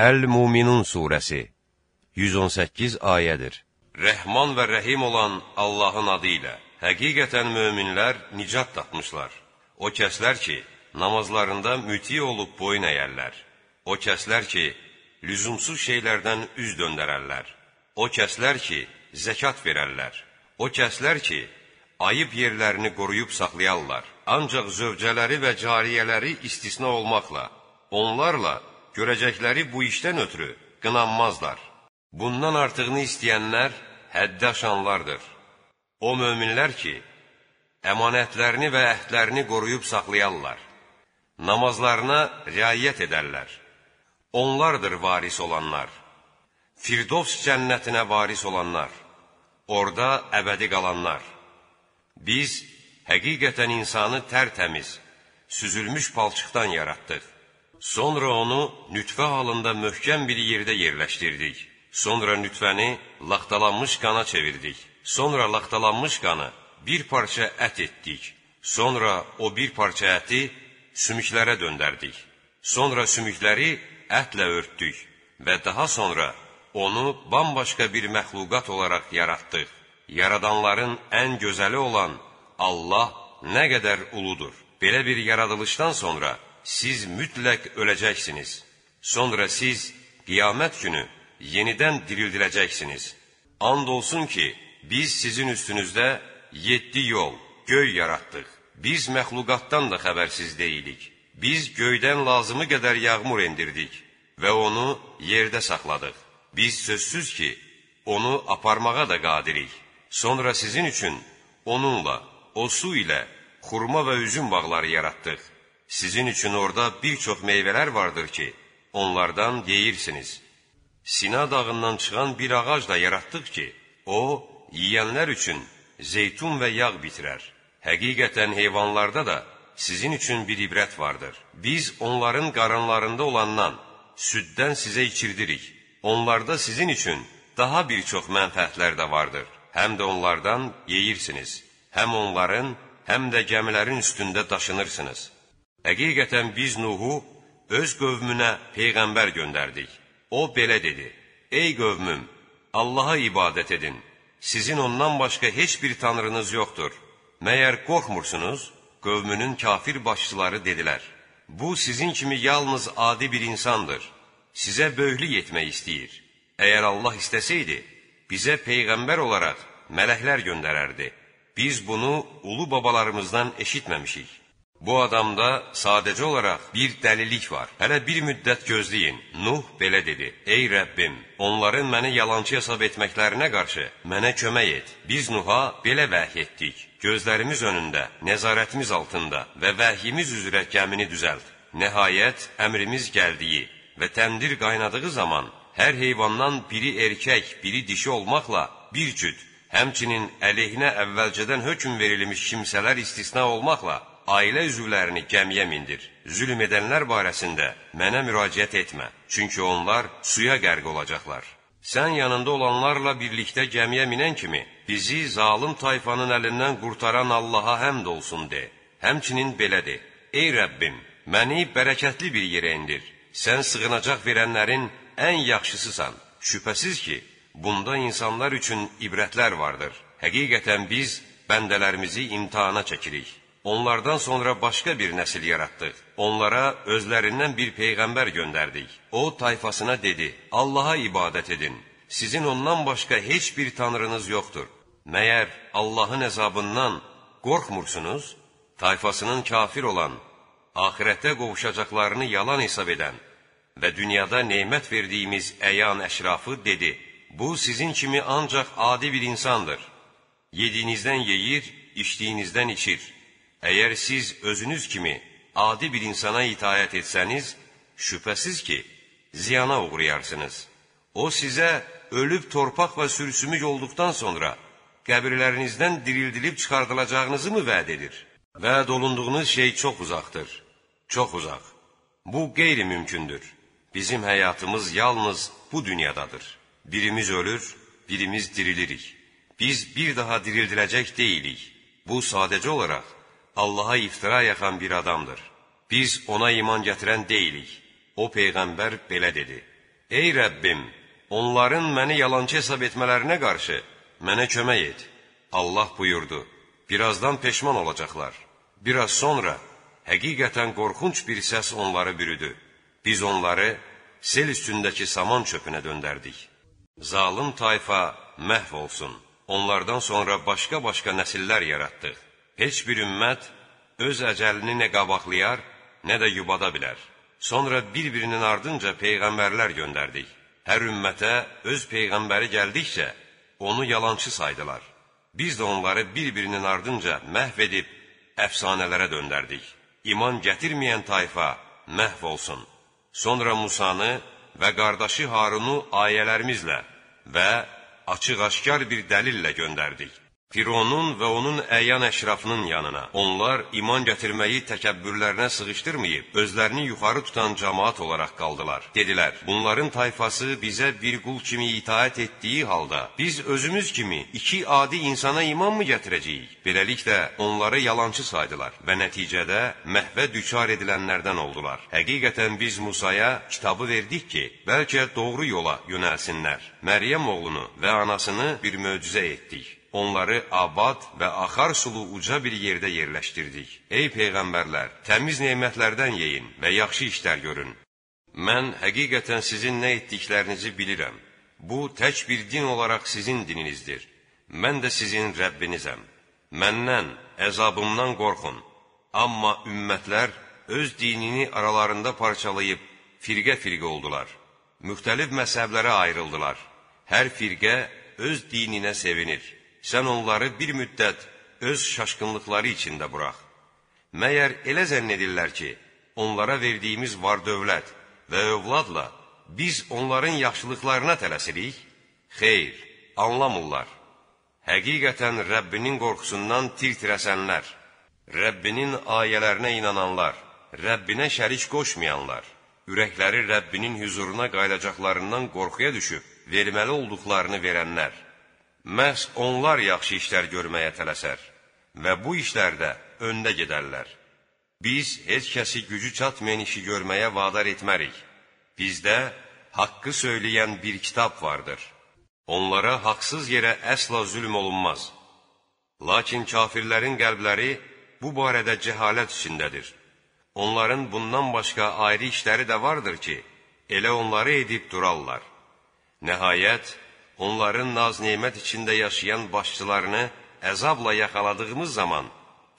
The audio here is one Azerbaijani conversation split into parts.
Əl-Muminun surəsi 118 ayədir. Rəhman və rəhim olan Allahın adı ilə Həqiqətən möminlər nicat tapmışlar. O kəslər ki, namazlarında müti olub boyun əyərlər. O kəslər ki, lüzumsuz şeylərdən üz döndərərlər. O kəslər ki, zəkat verərlər. O kəslər ki, ayıb yerlərini qoruyub saxlayarlar. Ancaq zövcələri və cariyələri istisna olmaqla, onlarla görəcəkləri bu işdən ötürü qınanmazlar. Bundan artığını istəyənlər həddə aşanlardır. O möminlər ki, əmanətlərini və əhdlərini qoruyub saxlayarlar. Namazlarına riayət edərlər. Onlardır varis olanlar. Firdovs cənnətinə varis olanlar. Orada əbədi qalanlar. Biz həqiqətən insanı tərtəmiz, süzülmüş palçıqdan yaratdıq. Sonra onu nütfə halında möhkəm bir yerdə yerləşdirdik. Sonra nütfəni laxtalanmış qana çevirdik. Sonra laxtalanmış qanı bir parça ət etdik. Sonra o bir parça əti sümüklərə döndərdik. Sonra sümükləri ətlə örtdük və daha sonra onu bambaşqa bir məxluqat olaraq yaratdıq. Yaradanların ən gözəli olan Allah nə qədər uludur. Belə bir yaradılışdan sonra siz mütləq öləcəksiniz. Sonra siz qiyamət günü yenidən dirildiləcəksiniz. And olsun ki, biz sizin üstünüzdə yeddi yol, göy yaratdıq. Biz məxluqatdan da xəbərsiz deyilik. Biz göydən lazımı qədər yağmur endirdik və onu yerdə saxladıq. Biz sözsüz ki, onu aparmağa da qadirik. Sonra sizin üçün onunla, o su ilə xurma və üzüm bağları yaratdıq. Sizin üçün orada bir çox meyvələr vardır ki, onlardan yeyirsiniz. Sina dağından çıxan bir ağac da yaratdıq ki, o, yiyənlər üçün zeytun və yağ bitirər. Həqiqətən heyvanlarda da sizin üçün bir ibrət vardır. Biz onların qarınlarında olandan, süddən sizə içirdirik. Onlarda sizin üçün daha bir çox mənfəətlər də vardır. Həm də onlardan yeyirsiniz. Həm onların, həm də gəmilərin üstündə daşınırsınız. Həqiqətən biz Nuhu öz qövmünə peyğəmbər göndərdik. O belə dedi: Ey qövmüm, Allaha ibadət edin. Sizin ondan başqa heç bir tanrınız yoxdur. Məyər qorxmursunuz? Qövmünün kafir başçıları dedilər: Bu sizin kimi yalnız adi bir insandır. Sizə böhlük etmək istəyir. Əgər Allah istəsəydi, bizə peyğəmbər olaraq mələklər göndərərdi. Biz bunu ulu babalarımızdan eşitməmişik. Bu adamda sadəcə olaraq bir dəlilik var. Hələ bir müddət gözləyin. Nuh belə dedi: Ey Rəbbim, onların məni yalançı hesab etməklərinə qarşı mənə kömək et. Biz Nuha belə vəhy etdik. Gözlərimiz önündə, nəzarətimiz altında və vəhyimiz üzrə gəmini düzəlt. Nəhayət əmrimiz gəldiyi və təndir qaynadığı zaman hər heyvandan biri erkək, biri dişi olmaqla bir cüt, həmçinin əleyhinə əvvəlcədən hökm verilmiş kimsələr istisna olmaqla ailə üzvlərini gəmiyə mindir. Zülm edənlər barəsində mənə müraciət etmə, çünki onlar suya qərq olacaqlar. Sən yanında olanlarla birlikdə gəmiyə minən kimi, bizi zalım tayfanın əlindən qurtaran Allaha həmd olsun de. Həmçinin belə de, ey Rəbbim, məni bərəkətli bir yerə indir. Sən sığınacaq verənlərin ən yaxşısısan. Şübhəsiz ki, bunda insanlar üçün ibrətlər vardır. Həqiqətən biz bəndələrimizi imtihana çəkirik. Onlardan sonra başqa bir nəsil yaratdıq. Onlara özlərindən bir peyğəmbər göndərdik. O tayfasına dedi: Allaha ibadət edin. Sizin ondan başqa heç bir tanrınız yoxdur. Məyər Allahın əzabından qorxmursunuz? Tayfasının kafir olan, axirətdə qovuşacaqlarını yalan hesab edən və dünyada nemət verdiyimiz əyan əşrafı dedi: Bu sizin kimi ancaq adi bir insandır. Yediyinizdən yeyir, içdiyinizdən içir. Əgər siz özünüz kimi adi bir insana itayət etsəniz, şübhəsiz ki, ziyana uğrayarsınız. O sizə ölüb torpaq və sürüsümük olduqdan sonra qəbirlərinizdən dirildilib çıxardılacağınızı mı vəd edir? Vəd olunduğunuz şey çox uzaqdır, çox uzaq. Bu qeyri-mümkündür. Bizim həyatımız yalnız bu dünyadadır. Birimiz ölür, birimiz dirilirik. Biz bir daha dirildiləcək deyilik. Bu sadəcə olaraq Allaha iftira yaxan bir adamdır. Biz ona iman gətirən deyilik. O Peyğəmbər belə dedi. Ey Rəbbim, onların məni yalançı hesab etmələrinə qarşı mənə kömək et. Allah buyurdu, birazdan peşman olacaqlar. Biraz sonra həqiqətən qorxunc bir səs onları bürüdü. Biz onları sel üstündəki saman çöpünə döndərdik. Zalım tayfa məhv olsun. Onlardan sonra başqa-başqa nəsillər yaratdıq. Heç bir ümmət öz əcəlini nə qabaqlayar, nə də yubada bilər. Sonra bir-birinin ardınca peyğəmbərlər göndərdik. Hər ümmətə öz peyğəmbəri gəldikcə onu yalançı saydılar. Biz də onları bir-birinin ardınca məhv edib əfsanələrə döndərdik. İman gətirməyən tayfa məhv olsun. Sonra Musanı və qardaşı Harunu ayələrimizlə və açıq-aşkar bir dəlillə göndərdik. Fironun və onun əyan əşrafının yanına. Onlar iman gətirməyi təkəbbürlərinə sığışdırmayıb, özlərini yuxarı tutan cəmaat olaraq qaldılar. Dedilər, bunların tayfası bizə bir qul kimi itaət etdiyi halda, biz özümüz kimi iki adi insana iman mı gətirəcəyik? Beləliklə, onları yalançı saydılar və nəticədə məhvə düçar edilənlərdən oldular. Həqiqətən biz Musaya kitabı verdik ki, bəlkə doğru yola yönəlsinlər. Məryəm oğlunu və anasını bir möcüzə etdik onları abad və axar sulu uca bir yerdə yerləşdirdik. Ey Peyğəmbərlər, təmiz nemətlərdən yeyin və yaxşı işlər görün. Mən həqiqətən sizin nə etdiklərinizi bilirəm. Bu, tək bir din olaraq sizin dininizdir. Mən də sizin Rəbbinizəm. Məndən, əzabımdan qorxun. Amma ümmətlər öz dinini aralarında parçalayıb firqə-firqə oldular. Müxtəlif məzhəblərə ayrıldılar. Hər firqə öz dininə sevinir sən onları bir müddət öz şaşqınlıqları içində burax. Məyər elə zənn edirlər ki, onlara verdiyimiz var dövlət və övladla biz onların yaxşılıqlarına tələsirik? Xeyr, anlamırlar. Həqiqətən Rəbbinin qorxusundan tir-tirəsənlər, Rəbbinin ayələrinə inananlar, Rəbbinə şərik qoşmayanlar, ürəkləri Rəbbinin hüzuruna qayıdacaqlarından qorxuya düşüb, verməli olduqlarını verənlər, Məhz onlar yaxşı işlər görməyə tələsər və bu işlərdə öndə gedərlər. Biz heç kəsi gücü çatmayan işi görməyə vadar etmərik. Bizdə haqqı söyləyən bir kitab vardır. Onlara haqsız yerə əsla zülm olunmaz. Lakin kafirlərin qəlbləri bu barədə cəhalət içindədir. Onların bundan başqa ayrı işləri də vardır ki, elə onları edib durarlar. Nəhayət, onların naz-nemət içində yaşayan başçılarını əzabla yaxaladığımız zaman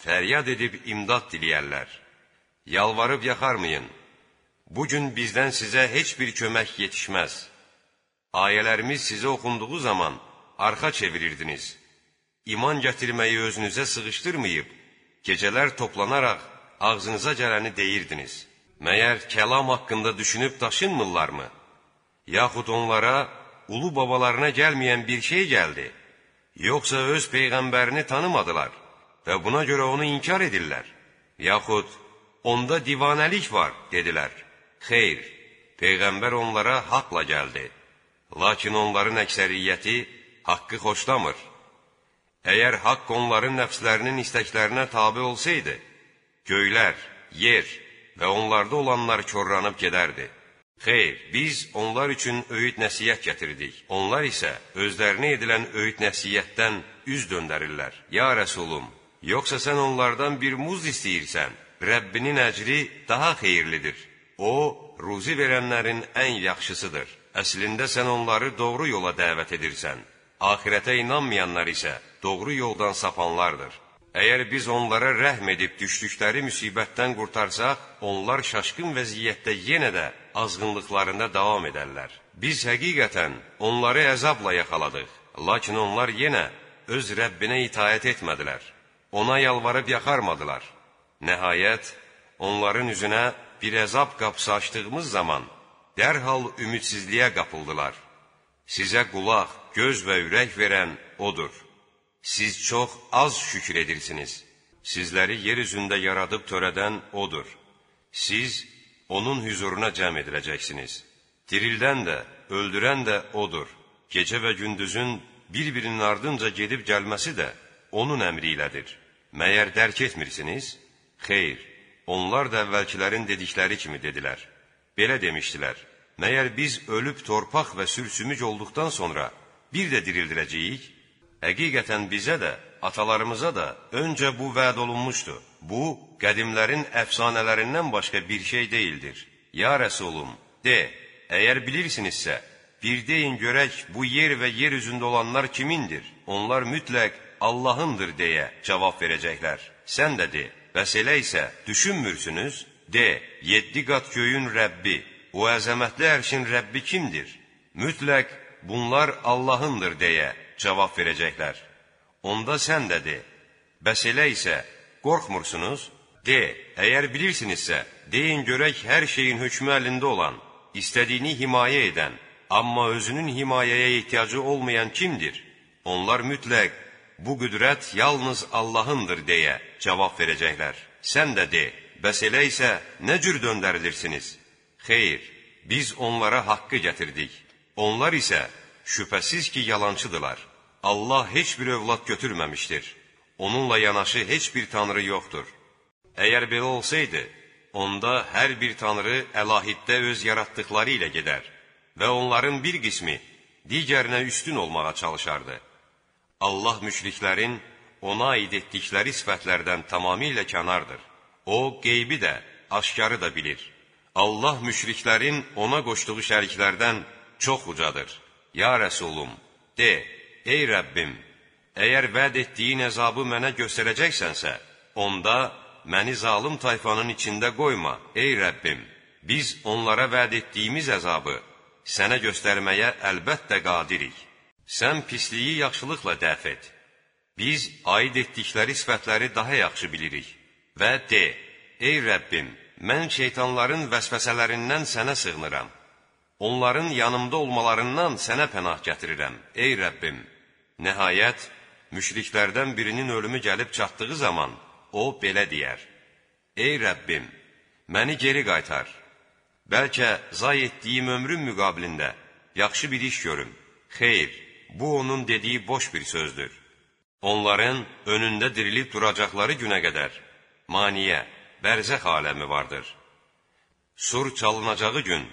fəryad edib imdad diləyərlər. Yalvarıb yaxarmayın, bugün bizdən sizə heç bir kömək yetişməz. Ayələrimiz sizə oxunduğu zaman arxa çevirirdiniz. İman gətirməyi özünüzə sığışdırmayıb, gecələr toplanaraq ağzınıza gələni deyirdiniz. Məyər kəlam haqqında düşünüb daşınmırlarmı? Yaxud onlara ulu babalarına gəlməyən bir şey gəldi, yoxsa öz peyğəmbərini tanımadılar və buna görə onu inkar edirlər, yaxud onda divanəlik var, dedilər. Xeyr, peyğəmbər onlara haqla gəldi, lakin onların əksəriyyəti haqqı xoşlamır. Əgər haqq onların nəfslərinin istəklərinə tabi olsaydı, göylər, yer və onlarda olanlar korlanıb gedərdi. Xeyr, biz onlar üçün öyüd nəsiyyət gətirdik. Onlar isə özlərinə edilən öyüd nəsiyyətdən üz döndərirlər. Ya Rəsulum, yoxsa sən onlardan bir muz istəyirsən? Rəbbinin əcri daha xeyirlidir. O, ruzi verənlərin ən yaxşısıdır. Əslində sən onları doğru yola dəvət edirsən. Ahirətə inanmayanlar isə doğru yoldan sapanlardır. Əgər biz onlara rəhm edib düşdükləri müsibətdən qurtarsaq, onlar şaşqın vəziyyətdə yenə də azğınlıqlarında davam edərlər. Biz həqiqətən onları əzabla yaxaladıq, lakin onlar yenə öz Rəbbinə itayət etmədilər. Ona yalvarıb yaxarmadılar. Nəhayət, onların üzünə bir əzab qapısı açdığımız zaman, dərhal ümidsizliyə qapıldılar. Sizə qulaq, göz və ürək verən Odur. Siz çox az şükür edirsiniz. Sizləri yer üzündə yaradıb törədən O'dur. Siz O'nun hüzuruna cəm ediləcəksiniz. Dirildən də, öldürən də O'dur. Gecə və gündüzün bir-birinin ardınca gedib gəlməsi də O'nun əmri ilədir. Məyər dərk etmirsiniz? Xeyr, onlar da əvvəlkilərin dedikləri kimi dedilər. Belə demişdilər, Məyər biz ölüb torpaq və sürsümük olduqdan sonra bir də dirildiləcəyik? Həqiqətən bizə də, atalarımıza da öncə bu vəd olunmuşdu. Bu, qədimlərin əfsanələrindən başqa bir şey deyildir. Ya Rəsulum, de, əgər bilirsinizsə, bir deyin görək bu yer və yer üzündə olanlar kimindir? Onlar mütləq Allahındır deyə cavab verəcəklər. Sən də de, bəs elə isə düşünmürsünüz? De, yeddi qat göyün Rəbbi, o əzəmətli ərşin Rəbbi kimdir? Mütləq bunlar Allahındır deyə cavab verəcəklər. Onda sən də de, bəs elə isə qorxmursunuz? De, əgər bilirsinizsə, deyin görək hər şeyin hökmü əlində olan, istədiyini himayə edən, amma özünün himayəyə ehtiyacı olmayan kimdir? Onlar mütləq bu qüdrət yalnız Allahındır deyə cavab verəcəklər. Sən də de, bəs elə isə nə cür döndərilirsiniz? Xeyr, biz onlara haqqı gətirdik. Onlar isə şübhəsiz ki, yalancıdırlar. Allah heç bir övlad götürməmişdir. Onunla yanaşı heç bir tanrı yoxdur. Əgər belə olsaydı, onda hər bir tanrı əlahiddə öz yaratdıqları ilə gedər və onların bir qismi digərinə üstün olmağa çalışardı. Allah müşriklərin ona aid etdikləri sifətlərdən tamamilə kənardır. O, qeybi də, aşkarı da bilir. Allah müşriklərin ona qoşduğu şəriklərdən çox ucadır. Ya Rəsulum, de, ey Rəbbim, əgər vəd etdiyin əzabı mənə göstərəcəksənsə, onda məni zalım tayfanın içində qoyma, ey Rəbbim. Biz onlara vəd etdiyimiz əzabı sənə göstərməyə əlbəttə qadirik. Sən pisliyi yaxşılıqla dəf et. Biz aid etdikləri sifətləri daha yaxşı bilirik. Və de, ey Rəbbim, mən şeytanların vəsvəsələrindən sənə sığınıram. Onların yanımda olmalarından sənə pənah gətirirəm, ey Rəbbim. Nəhayət, müşriklərdən birinin ölümü gəlib çatdığı zaman, o belə deyər. Ey Rəbbim, məni geri qaytar. Bəlkə zay etdiyim ömrüm müqabilində yaxşı bir iş görüm. Xeyr, bu onun dediyi boş bir sözdür. Onların önündə dirilib duracaqları günə qədər maniyə, bərzəx aləmi vardır. Sur çalınacağı gün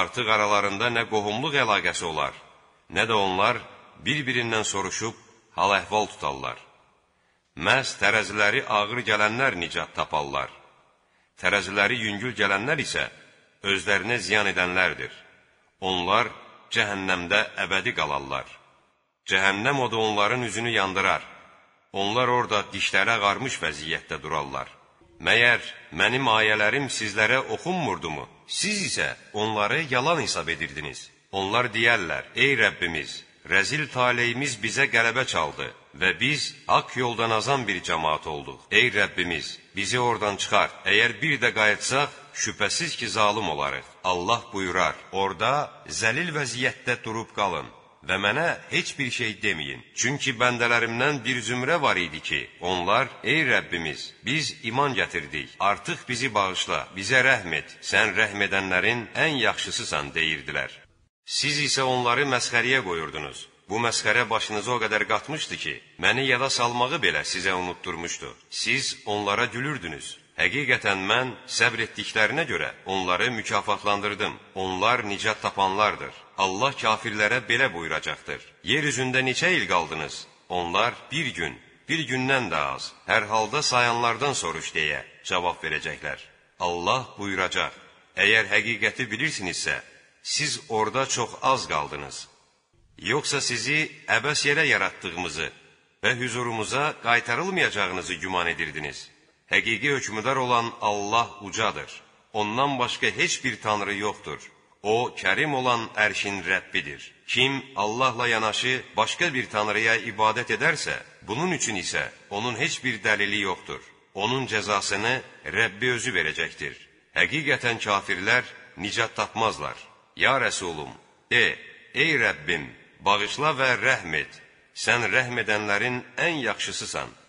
artıq aralarında nə qohumluq əlaqəsi olar, nə də onlar bir-birindən soruşub hal-əhval tutarlar. Məhz tərəziləri ağır gələnlər nicat taparlar. Tərəziləri yüngül gələnlər isə özlərinə ziyan edənlərdir. Onlar cəhənnəmdə əbədi qalarlar. Cəhənnəm odu onların üzünü yandırar. Onlar orada dişləri ağarmış vəziyyətdə durarlar. Məyər mənim ayələrim sizlərə oxunmurdumu? Siz isə onları yalan hesab edirdiniz. Onlar deyərlər, ey Rəbbimiz, rəzil taleyimiz bizə qələbə çaldı və biz haqq yoldan azan bir cəmaat olduq. Ey Rəbbimiz, bizi oradan çıxar. Əgər bir də qayıtsaq, şübhəsiz ki, zalım olarıq. Allah buyurar, orada zəlil vəziyyətdə durub qalın və mənə heç bir şey deməyin. Çünki bəndələrimdən bir zümrə var idi ki, onlar, ey Rəbbimiz, biz iman gətirdik, artıq bizi bağışla, bizə rəhm et, sən rəhm edənlərin ən yaxşısısan, deyirdilər. Siz isə onları məsxəriyə qoyurdunuz. Bu məsxərə başınıza o qədər qatmışdı ki, məni yada salmağı belə sizə unutturmuşdu. Siz onlara gülürdünüz. Həqiqətən mən səbr etdiklərinə görə onları mükafatlandırdım. Onlar nicat tapanlardır. Allah kafirlərə belə buyuracaqdır. Yer üzündə neçə il qaldınız? Onlar bir gün, bir gündən də az. Hər halda sayanlardan soruş deyə cavab verəcəklər. Allah buyuracaq. Əgər həqiqəti bilirsinizsə, siz orada çox az qaldınız. Yoxsa sizi əbəs yerə yaratdığımızı və hüzurumuza qaytarılmayacağınızı güman edirdiniz. Həqiqi hökmüdar olan Allah ucadır. Ondan başqa heç bir tanrı yoxdur. O, kərim olan ərşin Rəbbidir. Kim Allahla yanaşı başqa bir tanrıya ibadət edərsə, bunun üçün isə onun heç bir dəlili yoxdur. Onun cəzasını Rəbbi özü verəcəkdir. Həqiqətən kafirlər nicat tapmazlar. Ya Rəsulum, de, ey Rəbbim, bağışla və rəhm et. Sən rəhm edənlərin ən yaxşısısan.